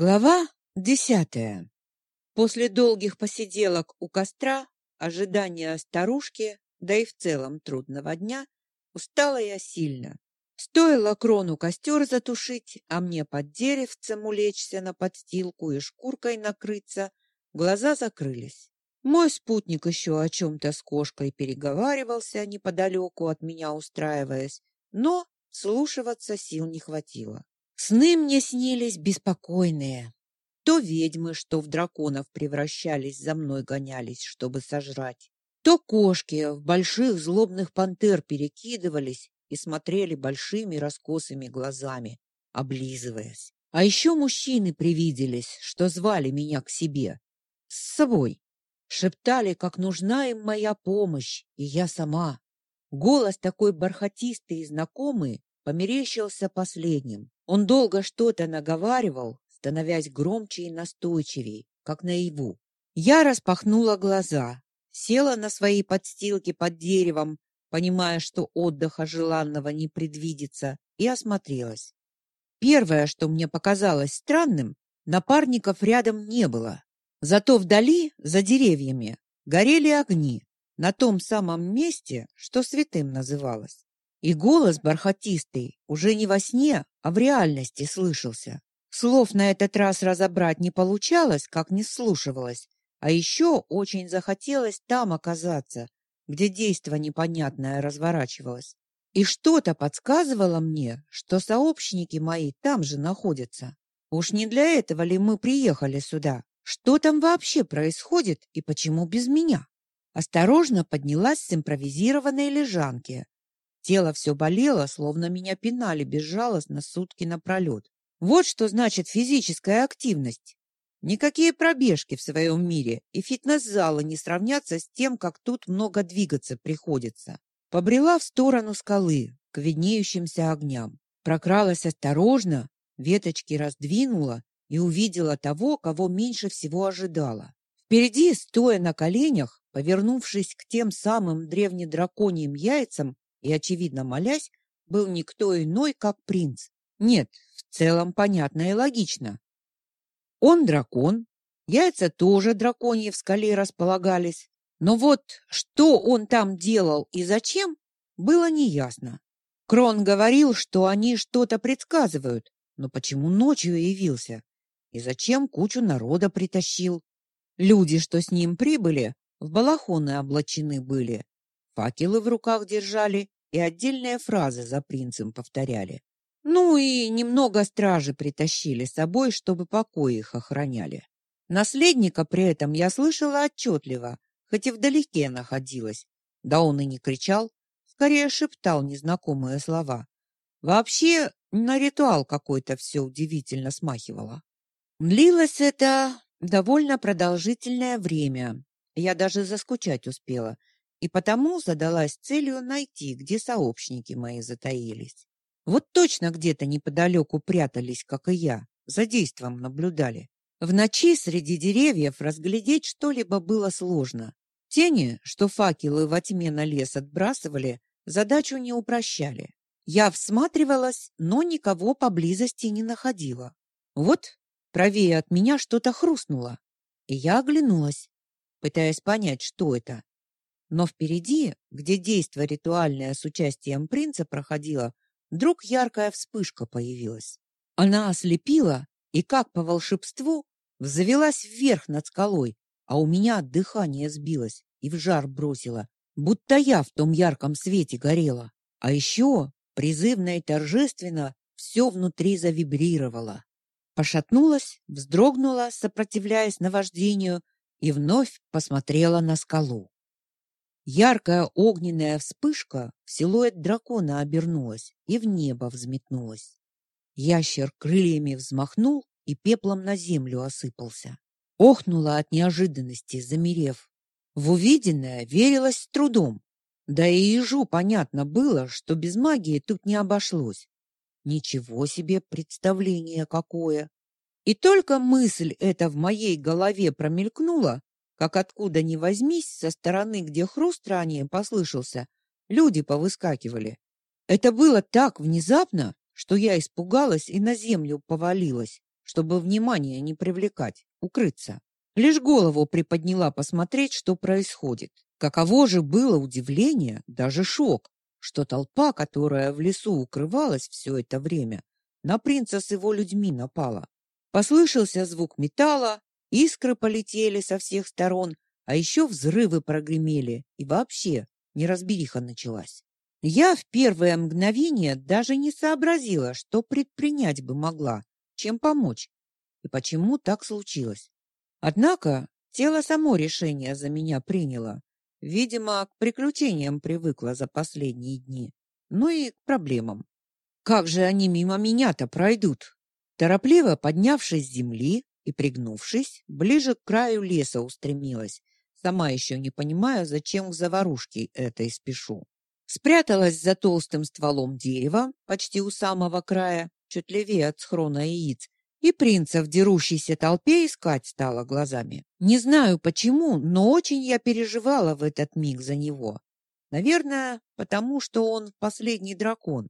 Глава десятая. После долгих посиделок у костра, ожидания старушки, да и в целом трудного дня, устала я сильно. Стоило крону костер затушить, а мне под деревцем улечься на подстилку и шкуркой накрыться, глаза закрылись. Мой спутник еще о чем-то с кошкой переговаривался неподалеку от меня устраиваясь, но слушаться сил не хватило. Сны мне снились беспокойные. То ведьмы, что в драконов превращались, за мной гонялись, чтобы сожрать. То кошки в больших злобных пантер перекидывались и смотрели большими раскосыми глазами, облизываясь. А еще мужчины привиделись, что звали меня к себе. С собой. Шептали, как нужна им моя помощь, и я сама. Голос такой бархатистый и знакомый померещился последним. Он долго что-то наговаривал, становясь громче и настойчивее, как наяву. Я распахнула глаза, села на свои подстилки под деревом, понимая, что отдыха желанного не предвидится, и осмотрелась. Первое, что мне показалось странным, напарников рядом не было. Зато вдали, за деревьями, горели огни, на том самом месте, что святым называлось. И голос бархатистый уже не во сне, а в реальности слышался. Слов на этот раз разобрать не получалось, как не слушалось, а еще очень захотелось там оказаться, где действо непонятное разворачивалось. И что-то подсказывало мне, что сообщники мои там же находятся. Уж не для этого ли мы приехали сюда? Что там вообще происходит и почему без меня? Осторожно поднялась с импровизированной лежанки, Тело все болело, словно меня пинали безжалостно сутки напролет. Вот что значит физическая активность. Никакие пробежки в своем мире и фитнес-залы не сравнятся с тем, как тут много двигаться приходится. Побрела в сторону скалы, к виднеющимся огням. Прокралась осторожно, веточки раздвинула и увидела того, кого меньше всего ожидала. Впереди, стоя на коленях, повернувшись к тем самым древнедраконьим яйцам, и, очевидно молясь, был никто иной, как принц. Нет, в целом понятно и логично. Он дракон, яйца тоже драконьи в скале располагались, но вот что он там делал и зачем, было неясно. Крон говорил, что они что-то предсказывают, но почему ночью явился? И зачем кучу народа притащил? Люди, что с ним прибыли, в балахоны облачены были, факелы в руках держали и отдельные фразы за принцем повторяли. Ну и немного стражи притащили с собой, чтобы покои их охраняли. Наследника при этом я слышала отчетливо, хоть и вдалеке находилась. Да он и не кричал, скорее шептал незнакомые слова. Вообще, на ритуал какой-то все удивительно смахивало. Длилось это довольно продолжительное время. Я даже заскучать успела, и потому задалась целью найти, где сообщники мои затаились. Вот точно где-то неподалеку прятались, как и я, за действом наблюдали. В ночи среди деревьев разглядеть что-либо было сложно. Тени, что факелы во тьме на лес отбрасывали, задачу не упрощали. Я всматривалась, но никого поблизости не находила. Вот правее от меня что-то хрустнуло, и я оглянулась, пытаясь понять, что это. Но впереди, где действо ритуальное с участием принца проходило, вдруг яркая вспышка появилась. Она ослепила и, как по волшебству, взвелась вверх над скалой, а у меня дыхание сбилось и в жар бросило, будто я в том ярком свете горела. А еще призывно и торжественно все внутри завибрировало. Пошатнулась, вздрогнула, сопротивляясь наваждению, и вновь посмотрела на скалу. Яркая огненная вспышка в силуэт дракона обернулась и в небо взметнулась. Ящер крыльями взмахнул и пеплом на землю осыпался. Охнула от неожиданности, замерев. В увиденное верилось с трудом. Да и ежу понятно было, что без магии тут не обошлось. Ничего себе представление какое! И только мысль эта в моей голове промелькнула, как откуда ни возьмись, со стороны, где хруст ранее послышался, люди повыскакивали. Это было так внезапно, что я испугалась и на землю повалилась. чтобы внимание не привлекать, укрыться. Лишь голову приподняла посмотреть, что происходит. Каково же было удивление, даже шок, что толпа, которая в лесу укрывалась все это время, на принца с его людьми напала. Послышался звук металла, искры полетели со всех сторон, а еще взрывы прогремели, и вообще неразбериха началась. Я в первое мгновение даже не сообразила, что предпринять бы могла, чем помочь, и почему так случилось. Однако тело само решение за меня приняло. Видимо, к приключениям привыкла за последние дни. Ну и к проблемам. Как же они мимо меня-то пройдут? Торопливо поднявшись с земли и пригнувшись, ближе к краю леса устремилась, сама еще не понимая, зачем к заварушке этой спешу. Спряталась за толстым стволом дерева, почти у самого края, чуть левее от схрона яиц, и принца в дерущейся толпе искать стала глазами. Не знаю почему, но очень я переживала в этот миг за него. Наверное, потому что он последний дракон.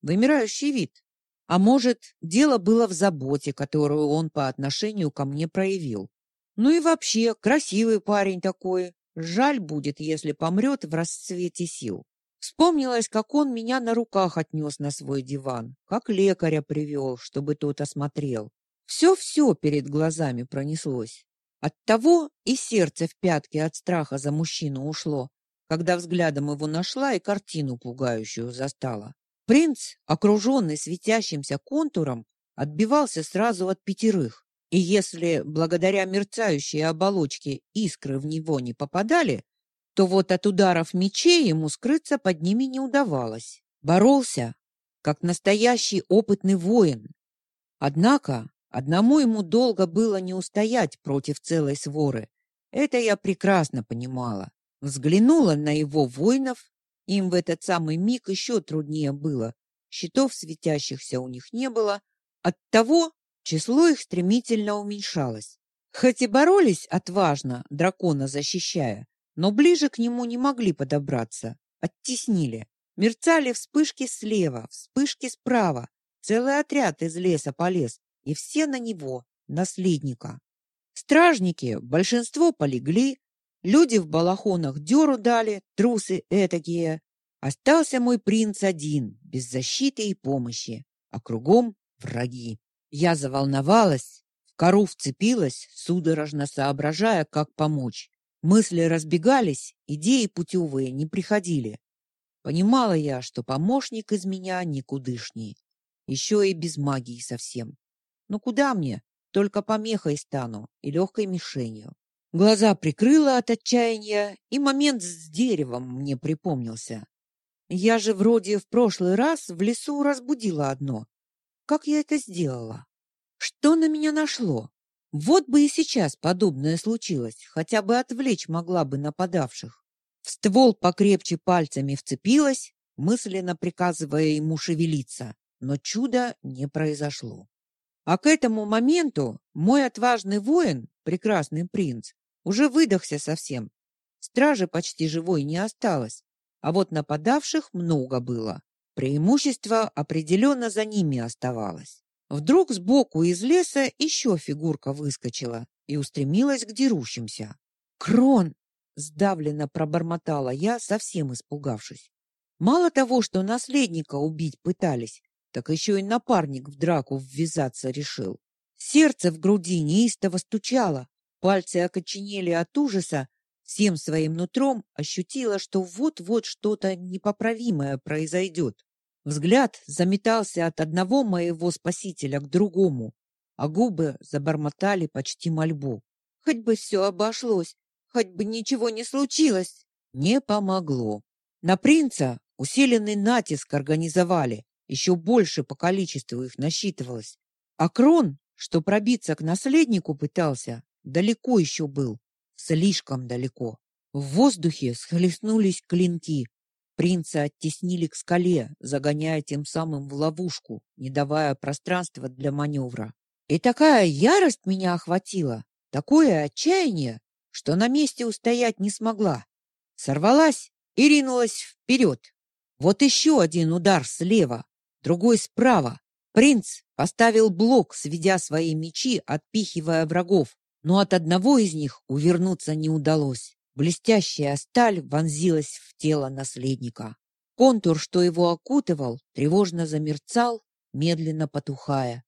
Вымирающий вид. А может, дело было в заботе, которую он по отношению ко мне проявил. Ну и вообще, красивый парень такой. Жаль будет, если помрет в расцвете сил. Вспомнилось, как он меня на руках отнес на свой диван, как лекаря привел, чтобы тот осмотрел. Все-все перед глазами пронеслось. Оттого и сердце в пятки от страха за мужчину ушло, когда взглядом его нашла и картину пугающую застала. Принц, окруженный светящимся контуром, отбивался сразу от пятерых. И если благодаря мерцающей оболочке искры в него не попадали, то вот от ударов мечей ему скрыться под ними не удавалось. Боролся, как настоящий опытный воин. Однако одному ему долго было не устоять против целой своры. Это я прекрасно понимала. Взглянула на его воинов, им в этот самый миг еще труднее было. Щитов светящихся у них не было, оттого число их стремительно уменьшалось. Хоть и боролись отважно, дракона защищая, но ближе к нему не могли подобраться, оттеснили. Мерцали вспышки слева, вспышки справа. Целый отряд из леса полез, и все на него, наследника. Стражники, большинство полегли, люди в балахонах дёру дали, трусы этакие. Остался мой принц один, без защиты и помощи, а кругом враги. Я заволновалась, в кору вцепилась, судорожно соображая, как помочь. Мысли разбегались, идеи путевые не приходили. Понимала я, что помощник из меня никудышний. Еще и без магии совсем. Ну куда мне? Только помехой стану и легкой мишенью. Глаза прикрыла от отчаяния, и момент с деревом мне припомнился. Я же вроде в прошлый раз в лесу разбудила одно. Как я это сделала? Что на меня нашло? Вот бы и сейчас подобное случилось, хотя бы отвлечь могла бы нападавших. В ствол покрепче пальцами вцепилась, мысленно приказывая ему шевелиться, но чуда не произошло. А к этому моменту мой отважный воин, прекрасный принц, уже выдохся совсем. Стражи почти живой не осталось, а вот нападавших много было. Преимущество определенно за ними оставалось. Вдруг сбоку из леса еще фигурка выскочила и устремилась к дерущимся. «Крон!» — сдавленно пробормотала я, совсем испугавшись. Мало того, что наследника убить пытались, так еще и напарник в драку ввязаться решил. Сердце в груди неистово стучало, пальцы окоченели от ужаса, всем своим нутром ощутила, что вот-вот что-то непоправимое произойдет. Взгляд заметался от одного моего спасителя к другому, а губы забормотали почти мольбу. Хоть бы все обошлось, хоть бы ничего не случилось. Не помогло. На принца усиленный натиск организовали, еще больше по количеству их насчитывалось. А Крон, что пробиться к наследнику пытался, далеко еще был, слишком далеко. В воздухе схлестнулись клинки, Принца оттеснили к скале, загоняя тем самым в ловушку, не давая пространства для маневра. И такая ярость меня охватила, такое отчаяние, что на месте устоять не смогла. Сорвалась и ринулась вперед. Вот еще один удар слева, другой справа. Принц Поставил блок, сведя свои мечи, отпихивая врагов, но от одного из них увернуться не удалось. Блестящая сталь вонзилась в тело наследника. Контур, что его окутывал, тревожно замерцал, медленно потухая,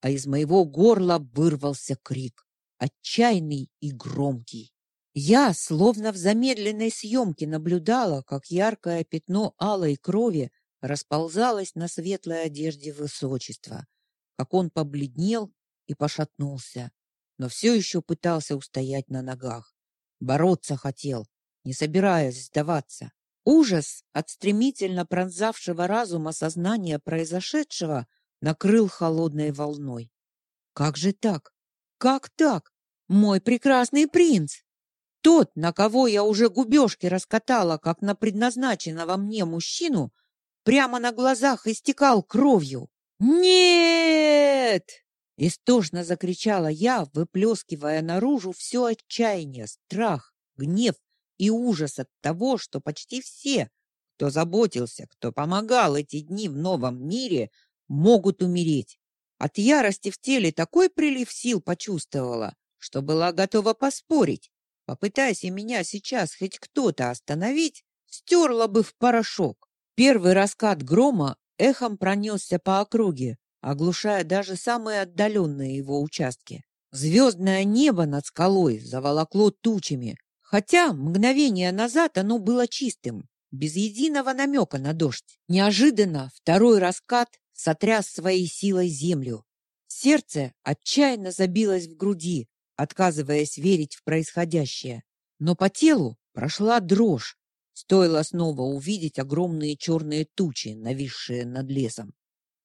а из моего горла вырвался крик, отчаянный и громкий. Я, словно в замедленной съемке, наблюдала, как яркое пятно алой крови расползалось на светлой одежде высочества, как он побледнел и пошатнулся, но все еще пытался устоять на ногах. Бороться хотел, не собираясь сдаваться. Ужас от стремительно пронзавшего разум осознания произошедшего накрыл холодной волной. Как же так? Как так? Мой прекрасный принц! Тот, на кого я уже губежки раскатала, как на предназначенного мне мужчину, прямо на глазах истекал кровью. «Нет!» — истошно закричала я, выплескивая наружу все отчаяние, страх, гнев и ужас от того, что почти все, кто заботился, кто помогал эти дни в новом мире, могут умереть. От ярости в теле такой прилив сил почувствовала, что была готова поспорить. Попытайся меня сейчас хоть кто-то остановить, стерла бы в порошок. Первый раскат грома эхом пронесся по округе, оглушая даже самые отдаленные его участки. Звездное небо над скалой заволокло тучами, хотя мгновение назад оно было чистым, без единого намека на дождь. Неожиданно второй раскат сотряс своей силой землю. Сердце отчаянно забилось в груди, отказываясь верить в происходящее. Но по телу прошла дрожь, стоило снова увидеть огромные черные тучи, нависшие над лесом.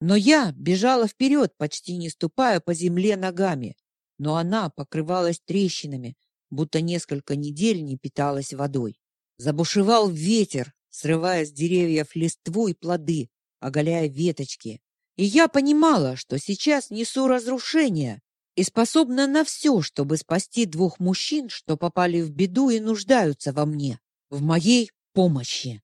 Но я бежала вперед, почти не ступая по земле ногами, но она покрывалась трещинами, будто несколько недель не питалась водой. Забушевал ветер, срывая с деревьев листву и плоды, оголяя веточки. И я понимала, что сейчас несу разрушение, и способна на все, чтобы спасти двух мужчин, что попали в беду и нуждаются во мне, в моей помощи.